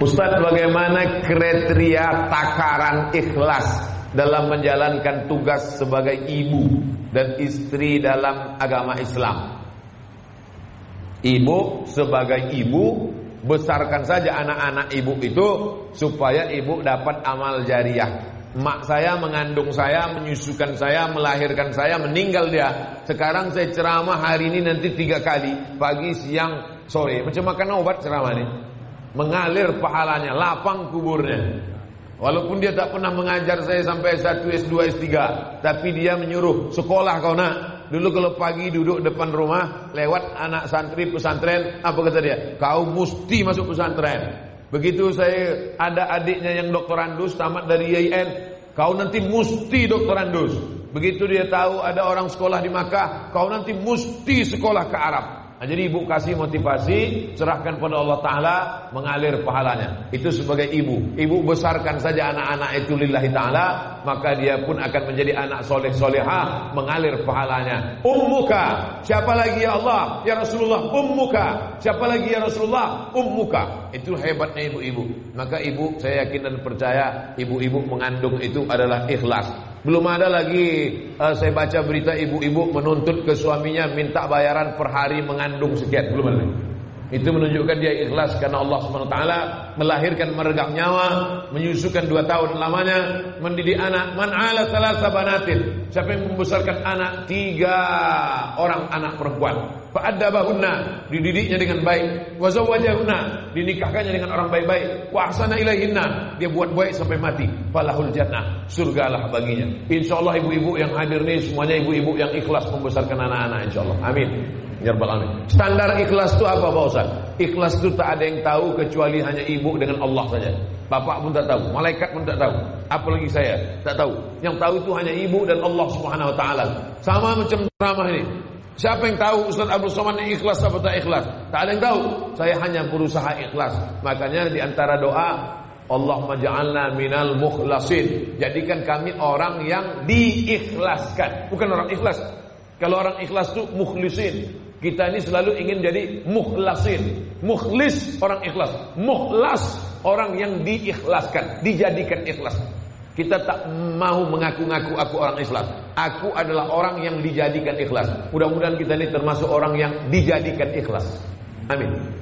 Ustaz bagaimana kriteria takaran ikhlas dalam menjalankan tugas sebagai ibu dan istri dalam agama Islam? Ibu sebagai ibu besarkan saja anak-anak ibu itu supaya ibu dapat amal jariah. Mak saya mengandung saya, menyusukan saya, melahirkan saya, meninggal dia. Sekarang saya ceramah hari ini nanti tiga kali, pagi, siang, sore. Macam makan obat ceramah ini mengalir pahalanya, lapang kuburnya. Walaupun dia tak pernah mengajar saya sampai S1, S2, S3, tapi dia menyuruh sekolah kau nak. Dulu kalau pagi duduk depan rumah, lewat anak santri pesantren, apa kata dia? Kau mesti masuk pesantren. Begitu saya ada adiknya yang doktorandus tamat dari IAIN, kau nanti mesti doktorandus. Begitu dia tahu ada orang sekolah di Makkah, kau nanti mesti sekolah ke Arab. Nah, jadi ibu kasih motivasi, serahkan pada Allah Ta'ala, mengalir pahalanya. Itu sebagai ibu. Ibu besarkan saja anak-anak itu lillahi ta'ala, maka dia pun akan menjadi anak soleh solehah, mengalir pahalanya. Ummuka, siapa lagi ya Allah? Ya Rasulullah, ummuka. Siapa lagi ya Rasulullah? Ummuka. Itu hebatnya ibu-ibu. Maka ibu, saya yakin dan percaya, ibu-ibu mengandung itu adalah ikhlas. Belum ada lagi uh, saya baca berita ibu-ibu menuntut ke suaminya minta bayaran per hari mengandung sekian. Belum ada. Itu menunjukkan dia ikhlas karena Allah SWT melahirkan meregang nyawa, menyusukan dua tahun lamanya, mendidik anak. Man ala salah sabanatin. Siapa yang membesarkan anak tiga orang anak perempuan. Fa'addabahunna dididiknya dengan baik. Wa zawwajahunna dinikahkannya dengan orang baik-baik. Wa ahsana ilaihinna dia buat baik sampai mati. Falahul jannah surgalah baginya. Insyaallah ibu-ibu yang hadir nih semuanya ibu-ibu yang ikhlas membesarkan anak-anak insyaallah. Amin. Ya Rabbal Alamin. Standar ikhlas itu apa Pak Ustaz? Ikhlas itu tak ada yang tahu kecuali hanya ibu dengan Allah saja. Bapak pun tak tahu, malaikat pun tak tahu, apalagi saya tak tahu. Yang tahu itu hanya ibu dan Allah Subhanahu wa taala. Sama macam ceramah ini. Siapa yang tahu Ustaz Abdul Somad ini ikhlas atau tak ikhlas? Tak ada yang tahu. Saya hanya berusaha ikhlas. Makanya di antara doa Allahumma ja'alna minal mukhlasin. Jadikan kami orang yang diikhlaskan, bukan orang ikhlas. Kalau orang ikhlas itu mukhlisin. Kita ini selalu ingin jadi mukhlasin. Mukhlis orang ikhlas. Mukhlas orang yang diikhlaskan, dijadikan ikhlas. Kita tak mau mengaku-ngaku aku orang ikhlas. Aku adalah orang yang dijadikan ikhlas. Mudah-mudahan kita ini termasuk orang yang dijadikan ikhlas. Amin.